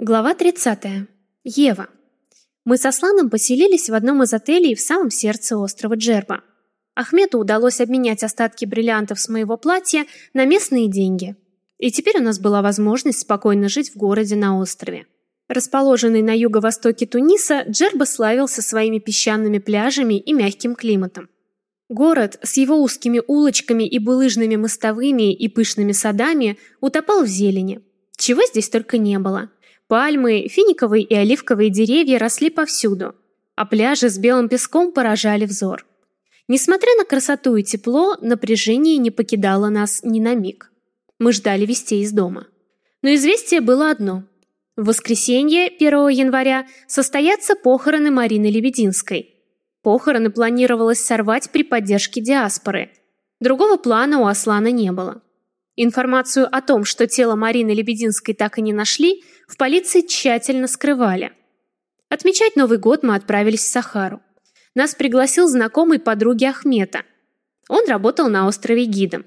Глава 30. Ева. Мы со Сланом поселились в одном из отелей в самом сердце острова Джерба. Ахмету удалось обменять остатки бриллиантов с моего платья на местные деньги. И теперь у нас была возможность спокойно жить в городе на острове. Расположенный на юго-востоке Туниса, Джерба славился своими песчаными пляжами и мягким климатом. Город с его узкими улочками и булыжными мостовыми и пышными садами утопал в зелени. Чего здесь только не было – Пальмы, финиковые и оливковые деревья росли повсюду, а пляжи с белым песком поражали взор. Несмотря на красоту и тепло, напряжение не покидало нас ни на миг. Мы ждали вестей из дома. Но известие было одно. В воскресенье, 1 января, состоятся похороны Марины Лебединской. Похороны планировалось сорвать при поддержке диаспоры. Другого плана у Аслана не было. Информацию о том, что тело Марины Лебединской так и не нашли, в полиции тщательно скрывали. Отмечать Новый год мы отправились в Сахару. Нас пригласил знакомый подруги Ахмета. Он работал на острове гидом.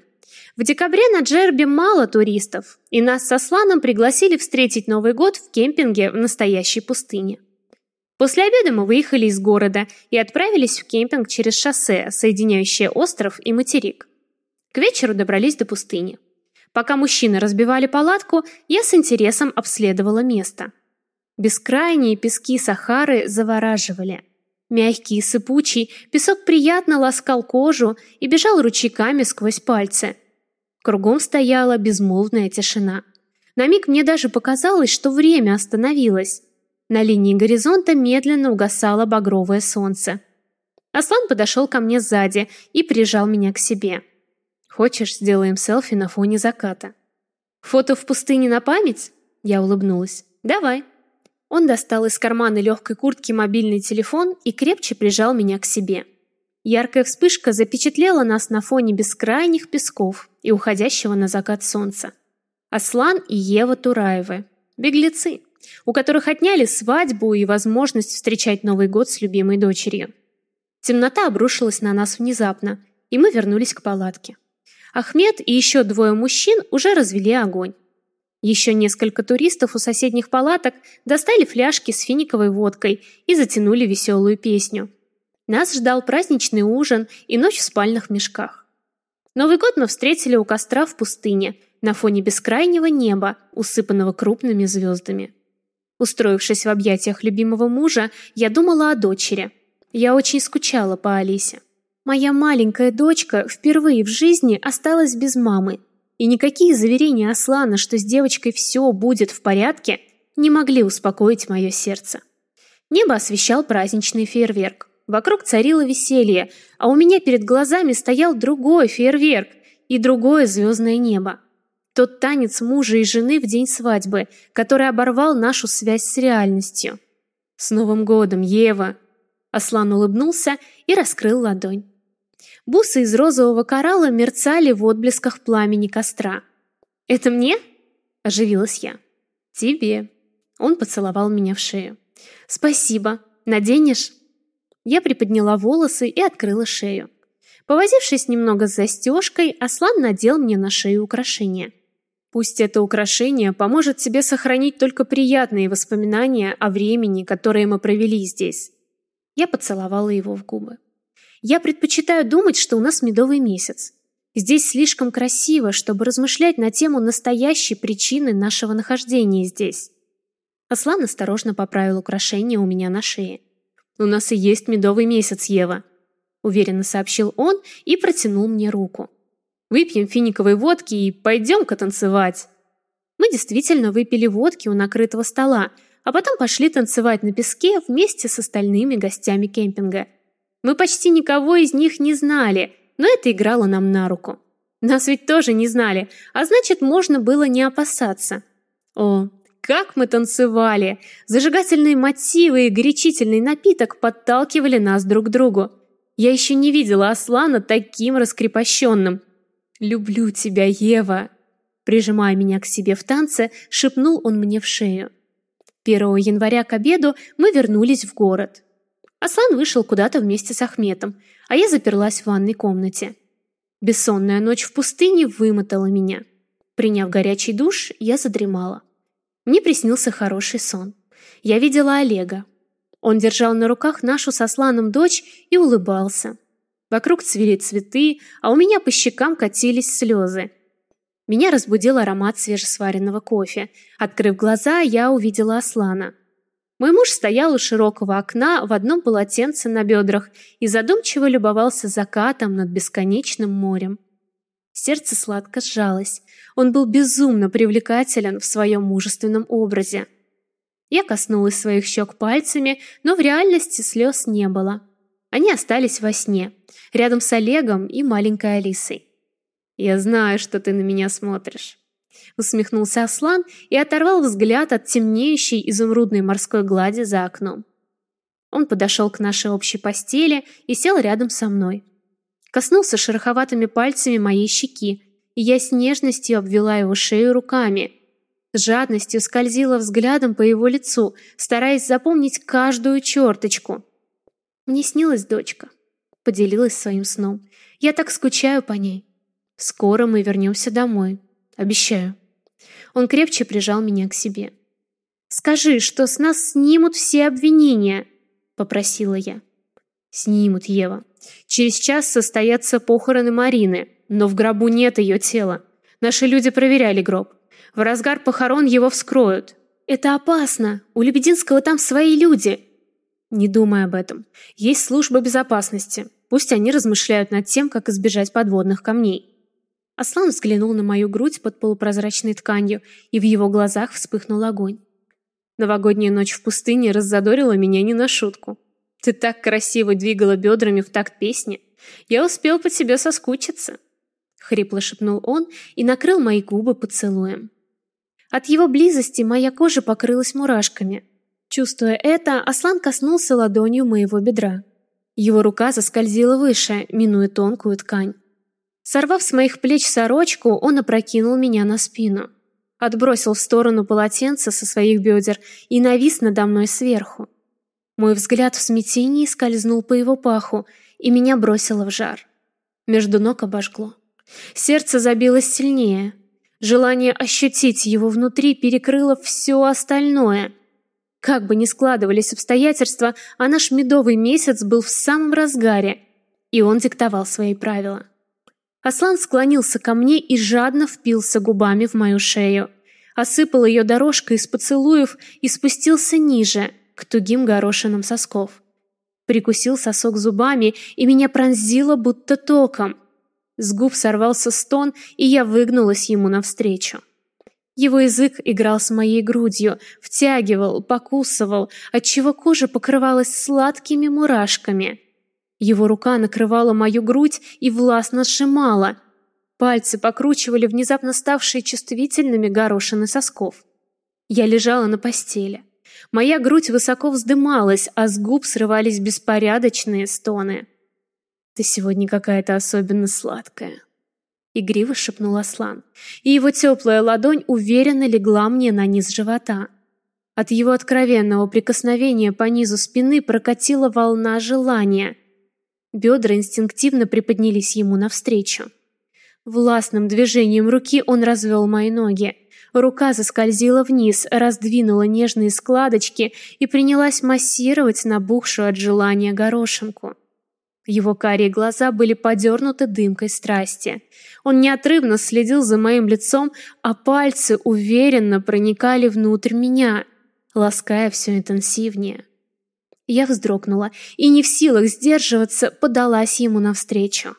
В декабре на Джербе мало туристов, и нас со Сланом пригласили встретить Новый год в кемпинге в настоящей пустыне. После обеда мы выехали из города и отправились в кемпинг через шоссе, соединяющее остров и материк. К вечеру добрались до пустыни. Пока мужчины разбивали палатку, я с интересом обследовала место. Бескрайние пески Сахары завораживали. Мягкий и сыпучий, песок приятно ласкал кожу и бежал ручейками сквозь пальцы. Кругом стояла безмолвная тишина. На миг мне даже показалось, что время остановилось. На линии горизонта медленно угасало багровое солнце. Аслан подошел ко мне сзади и прижал меня к себе. Хочешь, сделаем селфи на фоне заката? Фото в пустыне на память? Я улыбнулась. Давай. Он достал из кармана легкой куртки мобильный телефон и крепче прижал меня к себе. Яркая вспышка запечатлела нас на фоне бескрайних песков и уходящего на закат солнца. Аслан и Ева Тураевы. Беглецы, у которых отняли свадьбу и возможность встречать Новый год с любимой дочерью. Темнота обрушилась на нас внезапно, и мы вернулись к палатке. Ахмед и еще двое мужчин уже развели огонь. Еще несколько туристов у соседних палаток достали фляжки с финиковой водкой и затянули веселую песню. Нас ждал праздничный ужин и ночь в спальных мешках. Новый год мы встретили у костра в пустыне, на фоне бескрайнего неба, усыпанного крупными звездами. Устроившись в объятиях любимого мужа, я думала о дочери. Я очень скучала по Алисе. Моя маленькая дочка впервые в жизни осталась без мамы, и никакие заверения Аслана, что с девочкой все будет в порядке, не могли успокоить мое сердце. Небо освещал праздничный фейерверк. Вокруг царило веселье, а у меня перед глазами стоял другой фейерверк и другое звездное небо. Тот танец мужа и жены в день свадьбы, который оборвал нашу связь с реальностью. «С Новым годом, Ева!» Аслан улыбнулся и раскрыл ладонь. Бусы из розового коралла мерцали в отблесках пламени костра. «Это мне?» – оживилась я. «Тебе». Он поцеловал меня в шею. «Спасибо. Наденешь?» Я приподняла волосы и открыла шею. Повозившись немного с застежкой, Аслан надел мне на шею украшение. Пусть это украшение поможет тебе сохранить только приятные воспоминания о времени, которое мы провели здесь. Я поцеловала его в губы. Я предпочитаю думать, что у нас медовый месяц. Здесь слишком красиво, чтобы размышлять на тему настоящей причины нашего нахождения здесь. Аслан осторожно поправил украшение у меня на шее. «У нас и есть медовый месяц, Ева», — уверенно сообщил он и протянул мне руку. «Выпьем финиковой водки и пойдем-ка танцевать». Мы действительно выпили водки у накрытого стола, а потом пошли танцевать на песке вместе с остальными гостями кемпинга — мы почти никого из них не знали, но это играло нам на руку. Нас ведь тоже не знали, а значит, можно было не опасаться. О, как мы танцевали! Зажигательные мотивы и горячительный напиток подталкивали нас друг к другу. Я еще не видела Аслана таким раскрепощенным. «Люблю тебя, Ева!» Прижимая меня к себе в танце, шепнул он мне в шею. 1 января к обеду мы вернулись в город. Аслан вышел куда-то вместе с Ахметом, а я заперлась в ванной комнате. Бессонная ночь в пустыне вымотала меня. Приняв горячий душ, я задремала. Мне приснился хороший сон. Я видела Олега. Он держал на руках нашу со Сланом дочь и улыбался. Вокруг цвели цветы, а у меня по щекам катились слезы. Меня разбудил аромат свежесваренного кофе. Открыв глаза, я увидела Аслана. Мой муж стоял у широкого окна в одном полотенце на бедрах и задумчиво любовался закатом над бесконечным морем. Сердце сладко сжалось. Он был безумно привлекателен в своем мужественном образе. Я коснулась своих щек пальцами, но в реальности слез не было. Они остались во сне, рядом с Олегом и маленькой Алисой. «Я знаю, что ты на меня смотришь», — усмехнулся Аслан и оторвал взгляд от темнеющей изумрудной морской глади за окном. Он подошел к нашей общей постели и сел рядом со мной. Коснулся шероховатыми пальцами моей щеки, и я с нежностью обвела его шею руками. С жадностью скользила взглядом по его лицу, стараясь запомнить каждую черточку. Мне снилась дочка. Поделилась своим сном. Я так скучаю по ней. Скоро мы вернемся домой. Обещаю. Он крепче прижал меня к себе. «Скажи, что с нас снимут все обвинения», — попросила я. «Снимут, Ева. Через час состоятся похороны Марины, но в гробу нет ее тела. Наши люди проверяли гроб. В разгар похорон его вскроют. Это опасно. У Лебединского там свои люди». «Не думай об этом. Есть служба безопасности. Пусть они размышляют над тем, как избежать подводных камней». Аслан взглянул на мою грудь под полупрозрачной тканью, и в его глазах вспыхнул огонь. Новогодняя ночь в пустыне раззадорила меня не на шутку. Ты так красиво двигала бедрами в такт песни. Я успел по тебе соскучиться. Хрипло шепнул он и накрыл мои губы поцелуем. От его близости моя кожа покрылась мурашками. Чувствуя это, Аслан коснулся ладонью моего бедра. Его рука заскользила выше, минуя тонкую ткань. Сорвав с моих плеч сорочку, он опрокинул меня на спину. Отбросил в сторону полотенце со своих бедер и навис надо мной сверху. Мой взгляд в смятении скользнул по его паху, и меня бросило в жар. Между ног обожгло. Сердце забилось сильнее. Желание ощутить его внутри перекрыло все остальное. Как бы ни складывались обстоятельства, а наш медовый месяц был в самом разгаре, и он диктовал свои правила. Аслан склонился ко мне и жадно впился губами в мою шею. Осыпал ее дорожкой из поцелуев и спустился ниже, к тугим горошинам сосков. Прикусил сосок зубами, и меня пронзило будто током. С губ сорвался стон, и я выгнулась ему навстречу. Его язык играл с моей грудью, втягивал, покусывал, отчего кожа покрывалась сладкими мурашками. Его рука накрывала мою грудь и властно сжимала. Пальцы покручивали внезапно ставшие чувствительными горошины сосков. Я лежала на постели. Моя грудь высоко вздымалась, а с губ срывались беспорядочные стоны. «Ты сегодня какая-то особенно сладкая», — игриво шепнул Аслан, и его теплая ладонь уверенно легла мне на низ живота. От его откровенного прикосновения по низу спины прокатила волна желания — Бедра инстинктивно приподнялись ему навстречу. Властным движением руки он развел мои ноги. Рука заскользила вниз, раздвинула нежные складочки и принялась массировать набухшую от желания горошинку. Его карие глаза были подернуты дымкой страсти. Он неотрывно следил за моим лицом, а пальцы уверенно проникали внутрь меня, лаская все интенсивнее. Я вздрогнула и, не в силах сдерживаться, подалась ему навстречу.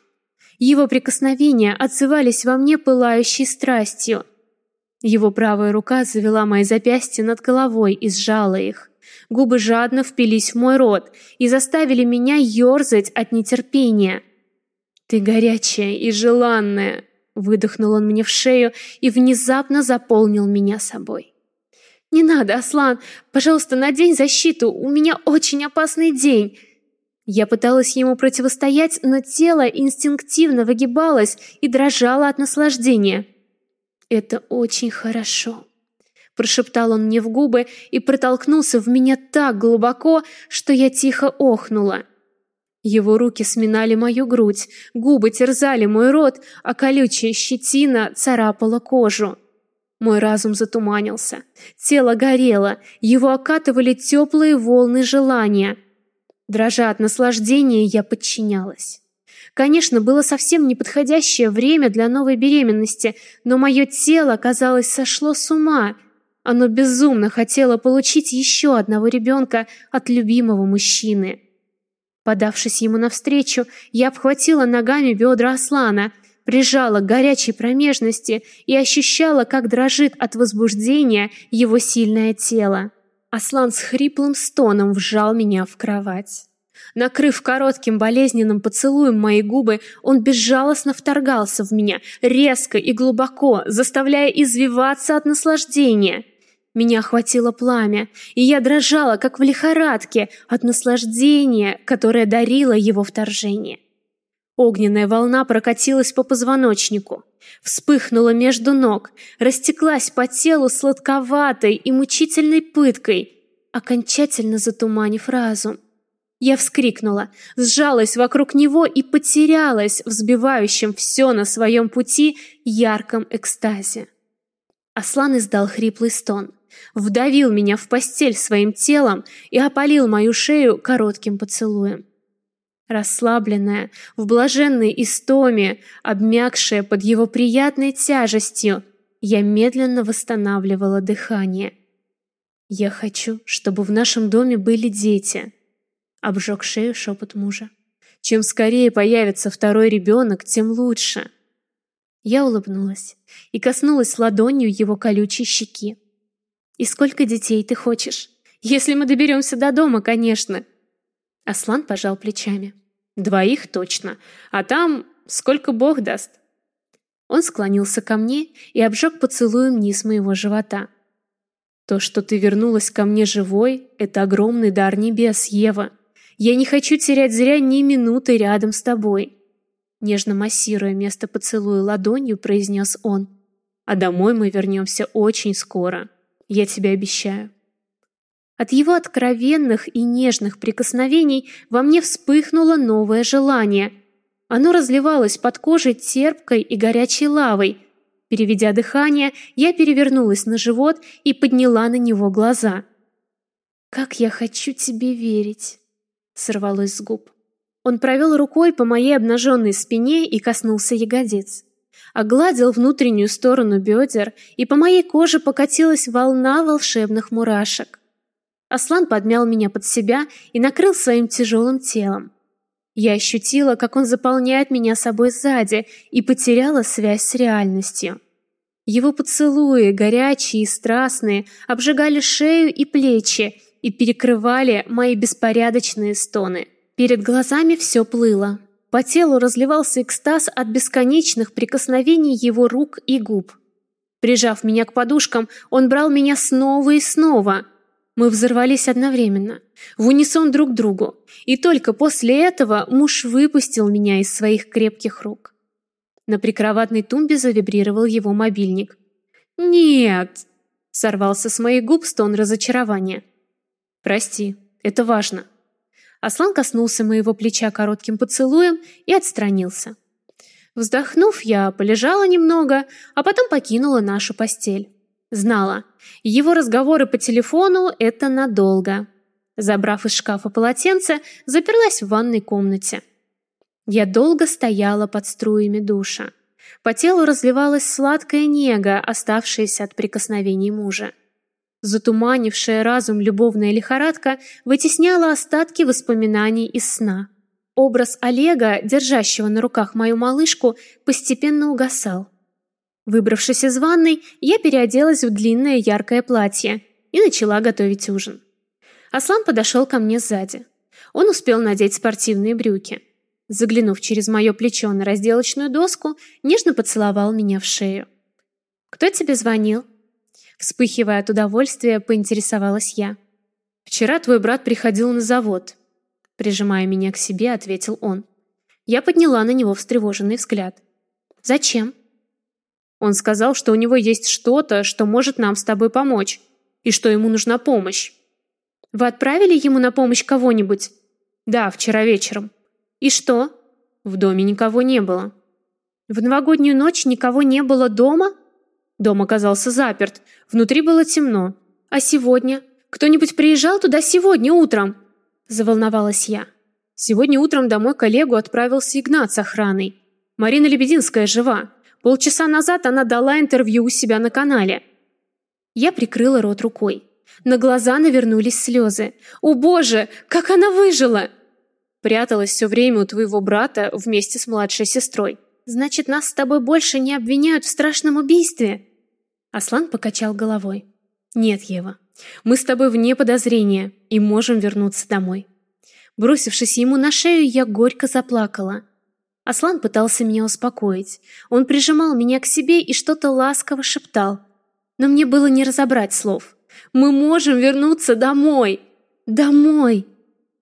Его прикосновения отзывались во мне пылающей страстью. Его правая рука завела мои запястья над головой и сжала их. Губы жадно впились в мой рот и заставили меня ерзать от нетерпения. «Ты горячая и желанная!» Выдохнул он мне в шею и внезапно заполнил меня собой. «Не надо, Аслан! Пожалуйста, надень защиту! У меня очень опасный день!» Я пыталась ему противостоять, но тело инстинктивно выгибалось и дрожало от наслаждения. «Это очень хорошо», — прошептал он мне в губы и протолкнулся в меня так глубоко, что я тихо охнула. Его руки сминали мою грудь, губы терзали мой рот, а колючая щетина царапала кожу. Мой разум затуманился. Тело горело, его окатывали теплые волны желания. Дрожа от наслаждения, я подчинялась. Конечно, было совсем неподходящее время для новой беременности, но мое тело, казалось, сошло с ума. Оно безумно хотело получить еще одного ребенка от любимого мужчины. Подавшись ему навстречу, я обхватила ногами бедра Аслана, прижала к горячей промежности и ощущала, как дрожит от возбуждения его сильное тело. Аслан с хриплым стоном вжал меня в кровать. Накрыв коротким болезненным поцелуем мои губы, он безжалостно вторгался в меня, резко и глубоко, заставляя извиваться от наслаждения. Меня охватило пламя, и я дрожала, как в лихорадке, от наслаждения, которое дарило его вторжение. Огненная волна прокатилась по позвоночнику, вспыхнула между ног, растеклась по телу сладковатой и мучительной пыткой, окончательно затуманив разум. Я вскрикнула, сжалась вокруг него и потерялась в сбивающем все на своем пути ярком экстазе. Аслан издал хриплый стон вдавил меня в постель своим телом и опалил мою шею коротким поцелуем. Расслабленная, в блаженной истоме, обмякшая под его приятной тяжестью, я медленно восстанавливала дыхание. «Я хочу, чтобы в нашем доме были дети», — обжег шею шепот мужа. «Чем скорее появится второй ребенок, тем лучше». Я улыбнулась и коснулась ладонью его колючей щеки. И сколько детей ты хочешь? Если мы доберемся до дома, конечно. Аслан пожал плечами. Двоих точно, а там сколько Бог даст. Он склонился ко мне и обжег поцелуем низ моего живота. То, что ты вернулась ко мне живой, это огромный дар небес, Ева. Я не хочу терять зря ни минуты рядом с тобой. Нежно массируя место поцелуя ладонью, произнес он. А домой мы вернемся очень скоро. Я тебе обещаю. От его откровенных и нежных прикосновений во мне вспыхнуло новое желание. Оно разливалось под кожей терпкой и горячей лавой. Переведя дыхание, я перевернулась на живот и подняла на него глаза. «Как я хочу тебе верить!» — сорвалось с губ. Он провел рукой по моей обнаженной спине и коснулся ягодиц огладил внутреннюю сторону бедер, и по моей коже покатилась волна волшебных мурашек. Аслан подмял меня под себя и накрыл своим тяжелым телом. Я ощутила, как он заполняет меня собой сзади, и потеряла связь с реальностью. Его поцелуи, горячие и страстные, обжигали шею и плечи и перекрывали мои беспорядочные стоны. Перед глазами все плыло. По телу разливался экстаз от бесконечных прикосновений его рук и губ. Прижав меня к подушкам, он брал меня снова и снова. Мы взорвались одновременно, в унисон друг другу, и только после этого муж выпустил меня из своих крепких рук. На прикроватной тумбе завибрировал его мобильник. «Нет!» — сорвался с моих губ стон разочарования. «Прости, это важно». Аслан коснулся моего плеча коротким поцелуем и отстранился. Вздохнув, я полежала немного, а потом покинула нашу постель. Знала, его разговоры по телефону — это надолго. Забрав из шкафа полотенце, заперлась в ванной комнате. Я долго стояла под струями душа. По телу разливалась сладкая нега, оставшаяся от прикосновений мужа. Затуманившая разум любовная лихорадка вытесняла остатки воспоминаний из сна. Образ Олега, держащего на руках мою малышку, постепенно угасал. Выбравшись из ванной, я переоделась в длинное яркое платье и начала готовить ужин. Аслан подошел ко мне сзади. Он успел надеть спортивные брюки. Заглянув через мое плечо на разделочную доску, нежно поцеловал меня в шею. «Кто тебе звонил?» Вспыхивая от удовольствия, поинтересовалась я. «Вчера твой брат приходил на завод», — прижимая меня к себе, ответил он. Я подняла на него встревоженный взгляд. «Зачем?» Он сказал, что у него есть что-то, что может нам с тобой помочь, и что ему нужна помощь. «Вы отправили ему на помощь кого-нибудь?» «Да, вчера вечером». «И что?» «В доме никого не было». «В новогоднюю ночь никого не было дома?» Дом оказался заперт. Внутри было темно. А сегодня? Кто-нибудь приезжал туда сегодня утром? Заволновалась я. Сегодня утром домой коллегу отправился Игнат с охраной. Марина Лебединская жива. Полчаса назад она дала интервью у себя на канале. Я прикрыла рот рукой. На глаза навернулись слезы. «О боже, как она выжила!» Пряталась все время у твоего брата вместе с младшей сестрой. Значит, нас с тобой больше не обвиняют в страшном убийстве?» Аслан покачал головой. «Нет, Ева, мы с тобой вне подозрения и можем вернуться домой». Бросившись ему на шею, я горько заплакала. Аслан пытался меня успокоить. Он прижимал меня к себе и что-то ласково шептал. Но мне было не разобрать слов. «Мы можем вернуться домой! Домой!»